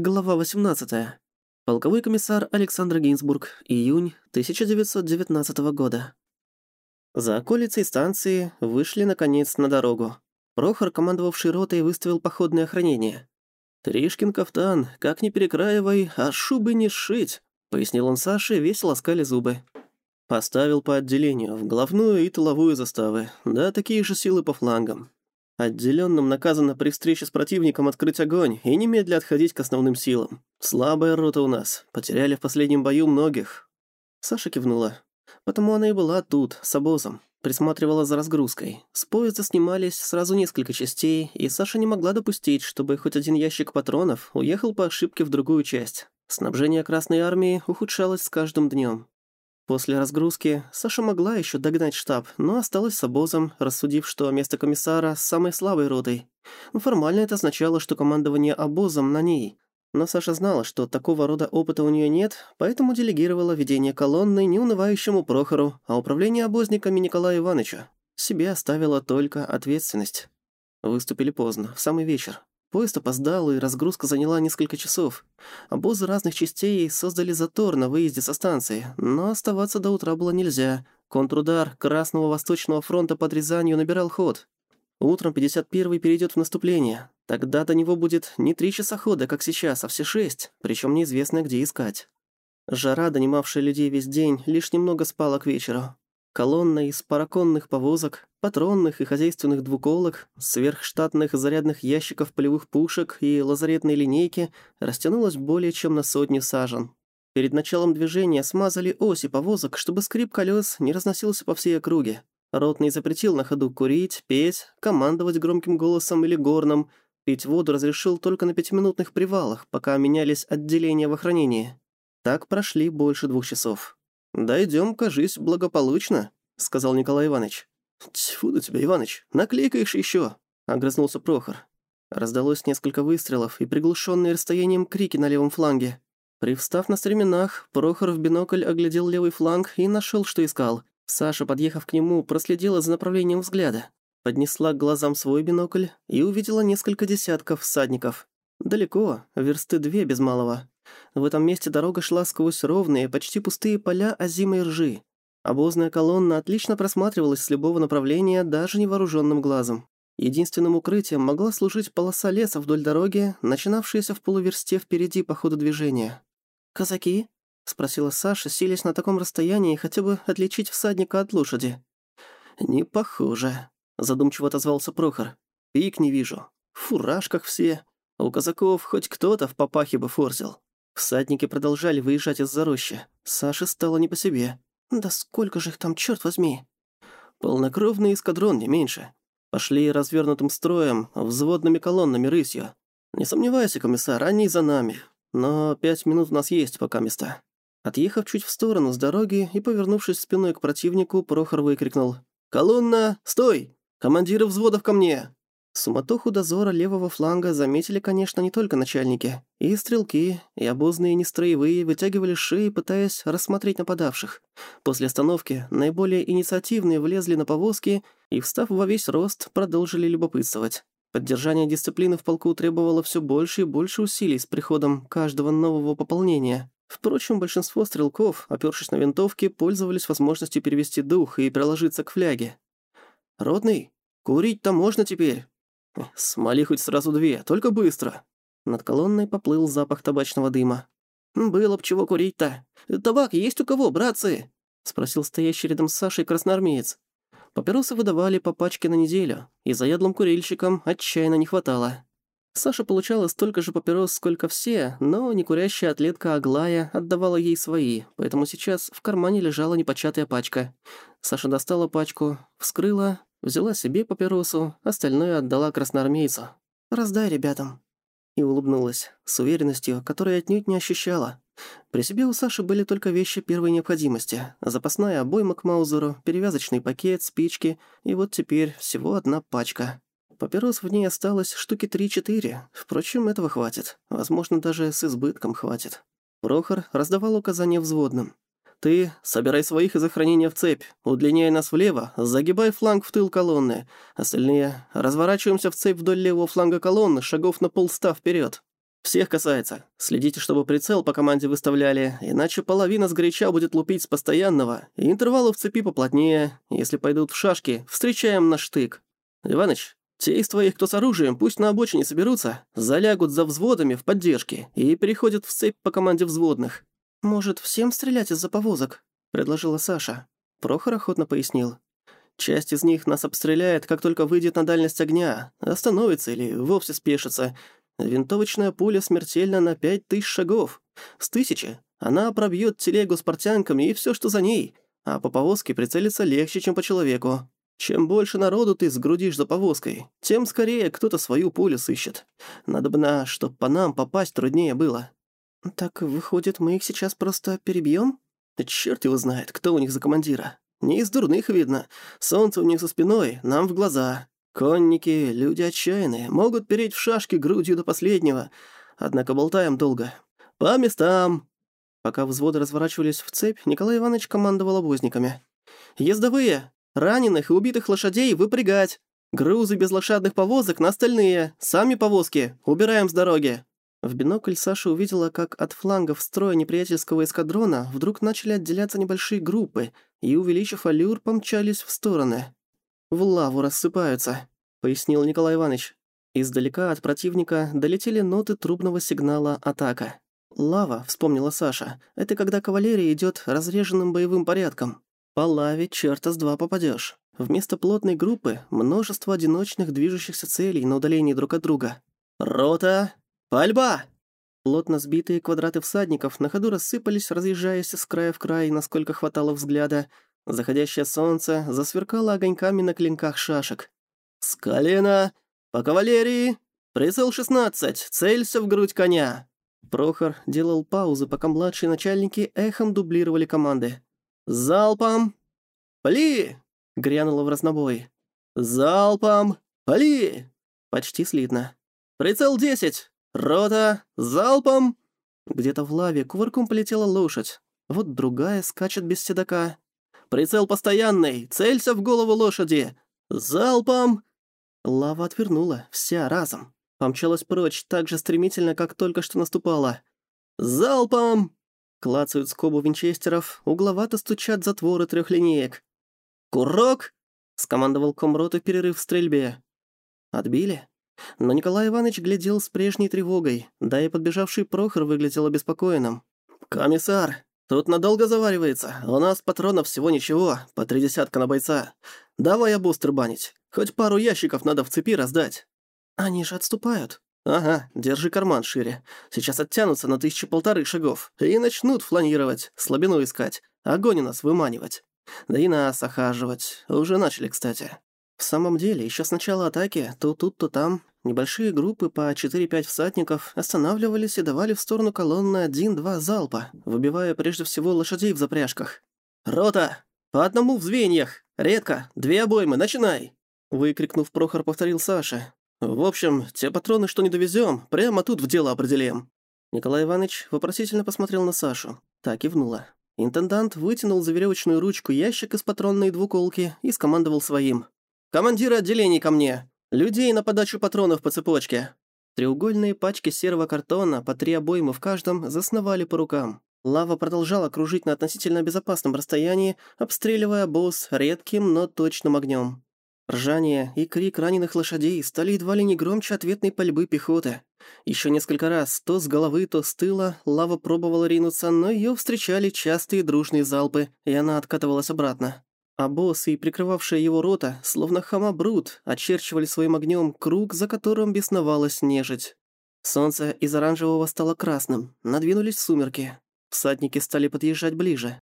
Глава 18. Полковой комиссар Александр Гейнсбург. Июнь 1919 года. За околицей станции вышли, наконец, на дорогу. Прохор, командовавший ротой, выставил походное охранение. «Тришкин кафтан, как ни перекраивай, а шубы не сшить», — пояснил он Саше, весело скали зубы. Поставил по отделению, в головную и тыловую заставы, да такие же силы по флангам. Отделенным наказано при встрече с противником открыть огонь и немедля отходить к основным силам. Слабая рота у нас. Потеряли в последнем бою многих. Саша кивнула. Потому она и была тут, с обозом. Присматривала за разгрузкой. С поезда снимались сразу несколько частей, и Саша не могла допустить, чтобы хоть один ящик патронов уехал по ошибке в другую часть. Снабжение Красной Армии ухудшалось с каждым днем. После разгрузки Саша могла еще догнать штаб, но осталась с обозом, рассудив, что место комиссара с самой слабой ротой. Формально это означало, что командование обозом на ней. Но Саша знала, что такого рода опыта у нее нет, поэтому делегировала ведение колонны неунывающему Прохору, а управление обозниками Николаю Ивановичу. Себе оставила только ответственность. Выступили поздно, в самый вечер. Поезд опоздал, и разгрузка заняла несколько часов. Обозы разных частей создали затор на выезде со станции, но оставаться до утра было нельзя. Контрудар Красного Восточного фронта под Рязанью набирал ход. Утром 51-й перейдет в наступление. Тогда до него будет не три часа хода, как сейчас, а все шесть, причем неизвестно, где искать. Жара, донимавшая людей весь день, лишь немного спала к вечеру. Колонна из параконных повозок, патронных и хозяйственных двуколок, сверхштатных зарядных ящиков полевых пушек и лазаретной линейки растянулась более чем на сотню сажен. Перед началом движения смазали оси повозок, чтобы скрип колес не разносился по всей округе. Ротный запретил на ходу курить, петь, командовать громким голосом или горном. Пить воду разрешил только на пятиминутных привалах, пока менялись отделения в охранении. Так прошли больше двух часов. «Дойдем, кажись, благополучно», — сказал Николай Иванович. «Тьфу на тебя, Иваныч, наклейкаешь еще», — огрызнулся Прохор. Раздалось несколько выстрелов и приглушенные расстоянием крики на левом фланге. Привстав на стременах, Прохор в бинокль оглядел левый фланг и нашел, что искал. Саша, подъехав к нему, проследила за направлением взгляда. Поднесла к глазам свой бинокль и увидела несколько десятков всадников. Далеко, версты две без малого. В этом месте дорога шла сквозь ровные, почти пустые поля озимой ржи. Обозная колонна отлично просматривалась с любого направления, даже невооруженным глазом. Единственным укрытием могла служить полоса леса вдоль дороги, начинавшаяся в полуверсте впереди по ходу движения. «Казаки?» — спросила Саша, силясь на таком расстоянии хотя бы отличить всадника от лошади. «Не похоже», — задумчиво отозвался Прохор. «Пик не вижу. В фуражках все. У казаков хоть кто-то в папахе бы форсил». Всадники продолжали выезжать из-за рощи. Саше стало не по себе. «Да сколько же их там, черт возьми!» «Полнокровный эскадрон, не меньше. Пошли развернутым строем, взводными колоннами рысью. Не сомневайся, комиссар, они за нами. Но пять минут у нас есть пока места». Отъехав чуть в сторону с дороги и повернувшись спиной к противнику, Прохор выкрикнул. «Колонна, стой! Командиры взводов ко мне!» Суматоху дозора левого фланга заметили, конечно, не только начальники. И стрелки, и обозные нестроевые вытягивали шеи, пытаясь рассмотреть нападавших. После остановки наиболее инициативные влезли на повозки и, встав во весь рост, продолжили любопытствовать. Поддержание дисциплины в полку требовало все больше и больше усилий с приходом каждого нового пополнения. Впрочем, большинство стрелков, опёршись на винтовки, пользовались возможностью перевести дух и приложиться к фляге. «Родный, курить-то можно теперь?» «Смоли хоть сразу две, только быстро». Над колонной поплыл запах табачного дыма. «Было б чего курить-то. Табак есть у кого, братцы?» — спросил стоящий рядом с Сашей красноармеец. Папиросы выдавали по пачке на неделю, и заядлым курильщикам отчаянно не хватало. Саша получала столько же папирос, сколько все, но некурящая атлетка Аглая отдавала ей свои, поэтому сейчас в кармане лежала непочатая пачка. Саша достала пачку, вскрыла Взяла себе папиросу, остальное отдала красноармейцу. «Раздай ребятам». И улыбнулась, с уверенностью, которой отнюдь не ощущала. При себе у Саши были только вещи первой необходимости. Запасная обойма к Маузеру, перевязочный пакет, спички, и вот теперь всего одна пачка. Папирос в ней осталось штуки три-четыре. Впрочем, этого хватит. Возможно, даже с избытком хватит. Прохор раздавал указания взводным. Ты собирай своих из охранения в цепь, удлиняй нас влево, загибай фланг в тыл колонны. Остальные разворачиваемся в цепь вдоль левого фланга колонны, шагов на полста вперед. Всех касается. Следите, чтобы прицел по команде выставляли, иначе половина сгоряча будет лупить с постоянного, и интервалы в цепи поплотнее. Если пойдут в шашки, встречаем на штык. Иваныч, те из твоих, кто с оружием, пусть на обочине соберутся, залягут за взводами в поддержке и переходят в цепь по команде взводных. «Может, всем стрелять из-за повозок?» — предложила Саша. Прохор охотно пояснил. «Часть из них нас обстреляет, как только выйдет на дальность огня, остановится или вовсе спешится, Винтовочная пуля смертельна на пять тысяч шагов. С тысячи она пробьет телегу с портянками и все, что за ней, а по повозке прицелиться легче, чем по человеку. Чем больше народу ты сгрудишь за повозкой, тем скорее кто-то свою пулю сыщет. Надо бы на, чтоб по нам попасть труднее было. Так выходит, мы их сейчас просто перебьем? Черт его знает, кто у них за командира. Не из дурных видно. Солнце у них за спиной, нам в глаза. Конники — люди отчаянные, могут переть в шашки грудью до последнего. Однако болтаем долго. По местам!» Пока взводы разворачивались в цепь, Николай Иванович командовал обозниками. «Ездовые! Раненых и убитых лошадей выпрягать! Грузы без лошадных повозок на остальные! Сами повозки! Убираем с дороги!» В бинокль Саша увидела, как от флангов строя неприятельского эскадрона вдруг начали отделяться небольшие группы и, увеличив аллюр, помчались в стороны в лаву рассыпаются», — пояснил Николай Иванович. Издалека от противника долетели ноты трубного сигнала «Атака». «Лава», — вспомнила Саша, — «это когда кавалерия идет разреженным боевым порядком. По лаве черта с два попадешь. Вместо плотной группы множество одиночных движущихся целей на удалении друг от друга. «Рота! Пальба!» Плотно сбитые квадраты всадников на ходу рассыпались, разъезжаясь с края в край, насколько хватало взгляда, Заходящее солнце засверкало огоньками на клинках шашек. «С! По кавалерии! Прицел 16! Целься в грудь коня!» Прохор делал паузы, пока младшие начальники эхом дублировали команды. «Залпом! Пали!» — грянуло в разнобой. «Залпом! Пали!» Почти слитно. «Прицел 10! Рота! Залпом!» Где-то в лаве кувырком полетела лошадь. Вот другая скачет без седока. Прицел постоянный! Целься в голову лошади! Залпом!» Лава отвернула, вся разом. Помчалась прочь так же стремительно, как только что наступала. «Залпом!» Клацают скобу винчестеров, угловато стучат затворы трехлинеек. «Курок!» — скомандовал комрот перерыв в стрельбе. Отбили. Но Николай Иванович глядел с прежней тревогой, да и подбежавший Прохор выглядел обеспокоенным. «Комиссар, «Тут надолго заваривается. У нас патронов всего ничего, по три десятка на бойца. Давай я бустер банить. Хоть пару ящиков надо в цепи раздать». «Они же отступают». «Ага, держи карман шире. Сейчас оттянутся на тысячи полторы шагов и начнут фланировать, слабину искать, огонь у нас выманивать. Да и нас охаживать. Уже начали, кстати». В самом деле, еще с начала атаки, то тут, то там, небольшие группы по 4-5 всадников останавливались и давали в сторону колонны один-два залпа, выбивая прежде всего лошадей в запряжках. «Рота! По одному в звеньях! Редко! Две обоймы! Начинай!» Выкрикнув, Прохор повторил Саше. «В общем, те патроны, что не довезем, прямо тут в дело определим». Николай Иванович вопросительно посмотрел на Сашу. Так и внула. Интендант вытянул за веревочную ручку ящик из патронной двуколки и скомандовал своим. «Командиры отделений ко мне! Людей на подачу патронов по цепочке!» Треугольные пачки серого картона, по три обоймы в каждом, засновали по рукам. Лава продолжала кружить на относительно безопасном расстоянии, обстреливая босс редким, но точным огнем. Ржание и крик раненых лошадей стали едва ли не громче ответной пальбы пехоты. Еще несколько раз, то с головы, то с тыла, лава пробовала ринуться, но ее встречали частые дружные залпы, и она откатывалась обратно. А босс и прикрывавшая его рота, словно хамабрут, очерчивали своим огнем круг, за которым бесновалась нежить. Солнце из оранжевого стало красным, надвинулись сумерки. Всадники стали подъезжать ближе.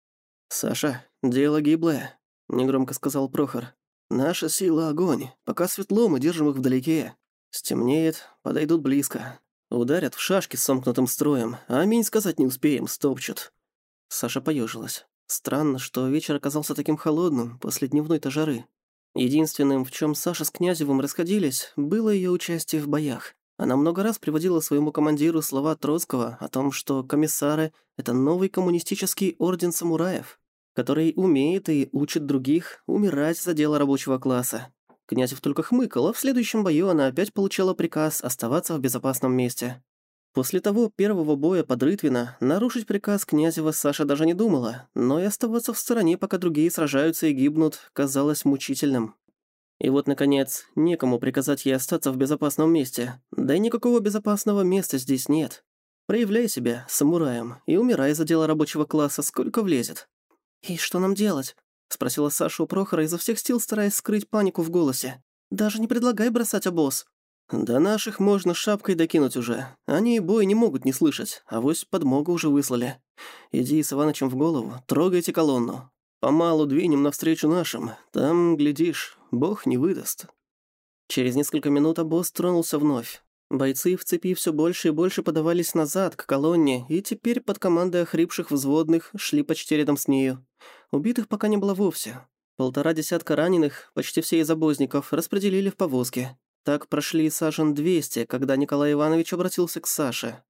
«Саша, дело гиблое», — негромко сказал Прохор. «Наша сила — огонь. Пока светло, мы держим их вдалеке. Стемнеет, подойдут близко. Ударят в шашки с сомкнутым строем, а аминь сказать не успеем, стопчут». Саша поежилась. Странно, что вечер оказался таким холодным после дневной-то жары. Единственным, в чем Саша с Князевым расходились, было ее участие в боях. Она много раз приводила своему командиру слова Троцкого о том, что комиссары — это новый коммунистический орден самураев, который умеет и учит других умирать за дело рабочего класса. Князев только хмыкал, а в следующем бою она опять получала приказ оставаться в безопасном месте. После того первого боя под Рытвино нарушить приказ Князева Саша даже не думала, но и оставаться в стороне, пока другие сражаются и гибнут, казалось мучительным. И вот, наконец, некому приказать ей остаться в безопасном месте. Да и никакого безопасного места здесь нет. Проявляй себя самураем и умирай за дело рабочего класса, сколько влезет. «И что нам делать?» — спросила Саша у Прохора изо всех сил, стараясь скрыть панику в голосе. «Даже не предлагай бросать обоз». «Да наших можно шапкой докинуть уже. Они бой не могут не слышать, а вось подмогу уже выслали. Иди с Иванычем в голову, трогайте колонну. Помалу двинем навстречу нашим. Там, глядишь, бог не выдаст». Через несколько минут обоз тронулся вновь. Бойцы в цепи все больше и больше подавались назад, к колонне, и теперь под командой охрипших взводных шли почти рядом с нею. Убитых пока не было вовсе. Полтора десятка раненых, почти все из обозников, распределили в повозки. Так прошли сажен 200, когда Николай Иванович обратился к Саше.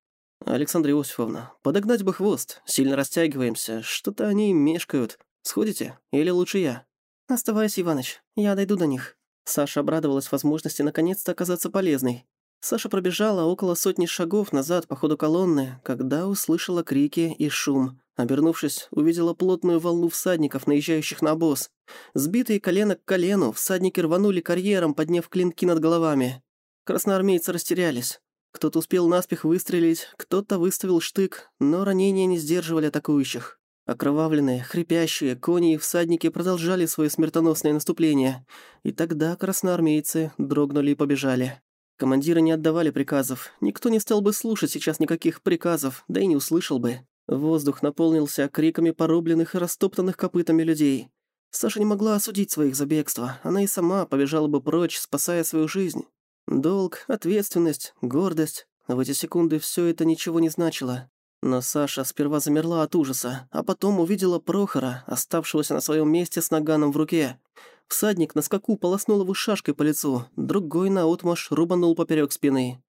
«Александра Иосифовна, подогнать бы хвост, сильно растягиваемся, что-то они мешкают. Сходите? Или лучше я?» «Оставайся, Иваныч, я дойду до них». Саша обрадовалась возможности наконец-то оказаться полезной. Саша пробежала около сотни шагов назад по ходу колонны, когда услышала крики и шум. Обернувшись, увидела плотную волну всадников, наезжающих на обоз. Сбитые колено к колену, всадники рванули карьером, подняв клинки над головами. Красноармейцы растерялись. Кто-то успел наспех выстрелить, кто-то выставил штык, но ранения не сдерживали атакующих. Окровавленные, хрипящие, кони и всадники продолжали свое смертоносное наступление. И тогда красноармейцы дрогнули и побежали. Командиры не отдавали приказов. Никто не стал бы слушать сейчас никаких приказов, да и не услышал бы. Воздух наполнился криками порубленных и растоптанных копытами людей. Саша не могла осудить своих за бегство. Она и сама побежала бы прочь, спасая свою жизнь. Долг, ответственность, гордость. В эти секунды все это ничего не значило. Но Саша сперва замерла от ужаса, а потом увидела Прохора, оставшегося на своем месте с наганом в руке. Всадник на скаку полоснул его шашкой по лицу, другой наотмашь рубанул поперек спины.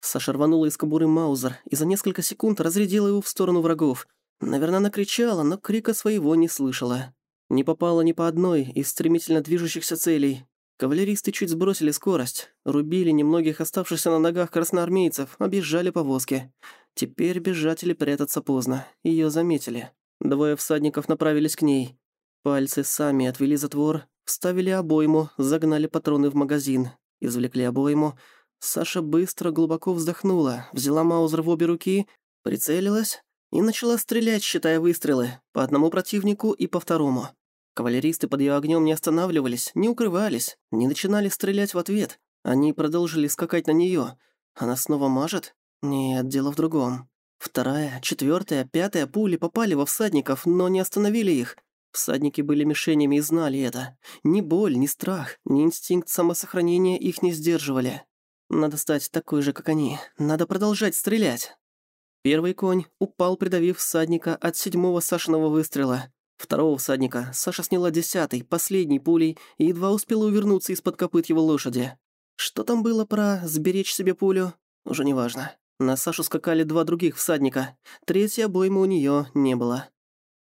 Саша рванула из кобуры Маузер и за несколько секунд разрядила его в сторону врагов. Наверное, она кричала, но крика своего не слышала. Не попала ни по одной из стремительно движущихся целей. Кавалеристы чуть сбросили скорость, рубили немногих оставшихся на ногах красноармейцев, объезжали повозки. Теперь бежать или прятаться поздно, ее заметили. Двое всадников направились к ней. Пальцы сами отвели затвор, вставили обойму, загнали патроны в магазин, извлекли обойму. Саша быстро, глубоко вздохнула, взяла Маузер в обе руки, прицелилась и начала стрелять, считая выстрелы, по одному противнику и по второму. Кавалеристы под ее огнем не останавливались, не укрывались, не начинали стрелять в ответ. Они продолжили скакать на нее. Она снова мажет? Нет, дело в другом. Вторая, четвертая, пятая пули попали во всадников, но не остановили их. Всадники были мишенями и знали это. Ни боль, ни страх, ни инстинкт самосохранения их не сдерживали. Надо стать такой же, как они. Надо продолжать стрелять. Первый конь упал, придавив всадника от седьмого Сашиного выстрела. Второго всадника Саша сняла десятый, последней пулей, и едва успела увернуться из-под копыт его лошади. Что там было про «сберечь себе пулю»? Уже неважно. На Сашу скакали два других всадника. Третьей обоймы у нее не было.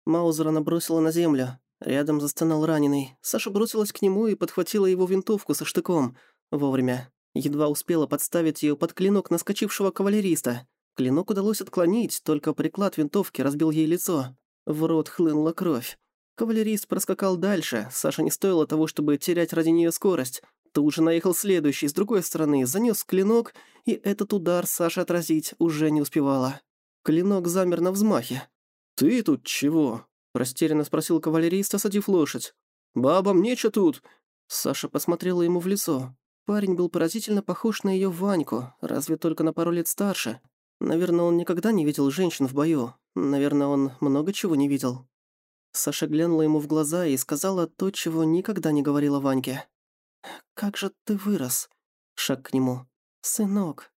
Маузера набросила на землю. Рядом застонал раненый. Саша бросилась к нему и подхватила его винтовку со штыком. Вовремя. Едва успела подставить ее под клинок наскочившего кавалериста. Клинок удалось отклонить, только приклад винтовки разбил ей лицо. В рот хлынула кровь. Кавалерист проскакал дальше. Саша не стоило того, чтобы терять ради нее скорость. Тут же наехал следующий, с другой стороны, занес клинок, и этот удар Саша отразить уже не успевала. Клинок замер на взмахе. «Ты тут чего?» – растерянно спросил кавалерист, осадив лошадь. «Бабам нечего тут!» Саша посмотрела ему в лицо. Парень был поразительно похож на ее Ваньку, разве только на пару лет старше. Наверное, он никогда не видел женщин в бою. Наверное, он много чего не видел. Саша глянула ему в глаза и сказала то, чего никогда не говорила Ваньке. «Как же ты вырос!» Шаг к нему. «Сынок!»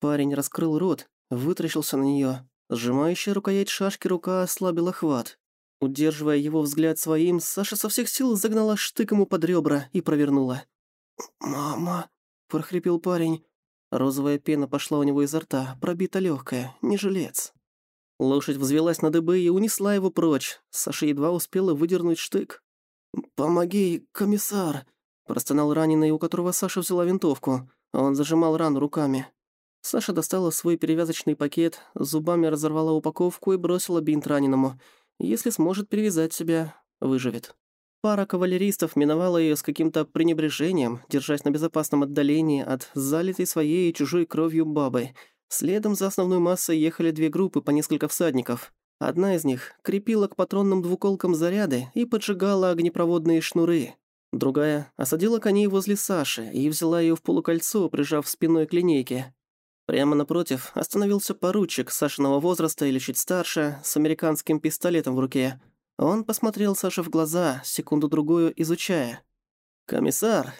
Парень раскрыл рот, вытращился на нее. Сжимающая рукоять шашки рука ослабила хват. Удерживая его взгляд своим, Саша со всех сил загнала штык ему под ребра и провернула. «Мама!» – прохрипел парень. Розовая пена пошла у него изо рта, пробита легкая, не жилец. Лошадь взвелась на дыбы и унесла его прочь. Саша едва успела выдернуть штык. «Помоги, комиссар!» – простонал раненый, у которого Саша взяла винтовку. Он зажимал рану руками. Саша достала свой перевязочный пакет, зубами разорвала упаковку и бросила бинт раненому. Если сможет перевязать себя, выживет. Пара кавалеристов миновала ее с каким-то пренебрежением, держась на безопасном отдалении от залитой своей и чужой кровью бабы. Следом за основной массой ехали две группы по несколько всадников. Одна из них крепила к патронным двуколкам заряды и поджигала огнепроводные шнуры. Другая осадила коней возле Саши и взяла ее в полукольцо, прижав спиной к линейке. Прямо напротив остановился поручик Сашиного возраста или чуть старше, с американским пистолетом в руке. Он посмотрел Саше в глаза, секунду-другую изучая. «Комиссар!»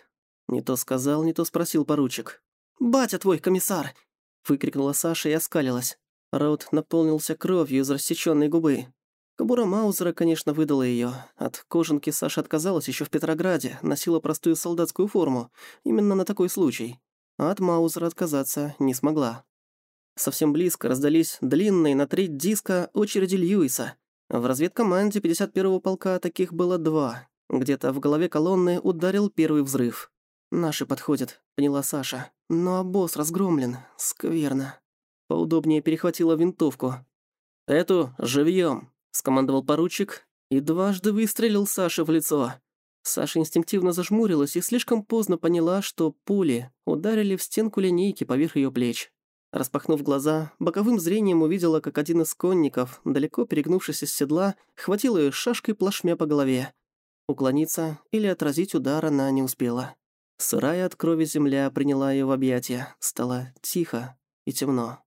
Не то сказал, не то спросил поручик. «Батя твой, комиссар!» Выкрикнула Саша и оскалилась. Рот наполнился кровью из рассечённой губы. Кобура Маузера, конечно, выдала её. От кожанки Саша отказалась ещё в Петрограде, носила простую солдатскую форму. Именно на такой случай а от Маузера отказаться не смогла. Совсем близко раздались длинные на треть диска очереди Льюиса. В разведкоманде 51-го полка таких было два. Где-то в голове колонны ударил первый взрыв. «Наши подходят», — поняла Саша. «Но обоз разгромлен. Скверно». Поудобнее перехватила винтовку. «Эту живьем», — скомандовал поручик и дважды выстрелил Саше в лицо. Саша инстинктивно зажмурилась и слишком поздно поняла, что пули ударили в стенку линейки поверх ее плеч. Распахнув глаза, боковым зрением увидела, как один из конников, далеко перегнувшись из седла, хватил ее шашкой плашмя по голове. Уклониться или отразить удар она не успела. Сырая от крови земля приняла ее в объятия, стало тихо и темно.